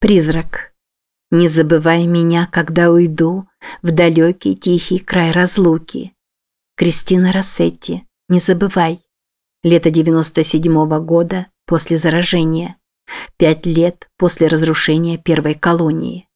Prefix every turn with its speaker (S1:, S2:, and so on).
S1: Призрак. Не забывай меня, когда уйду в далекий тихий край разлуки. Кристина Рассетти. Не забывай. Лето 97 -го года после заражения. Пять лет после разрушения первой колонии.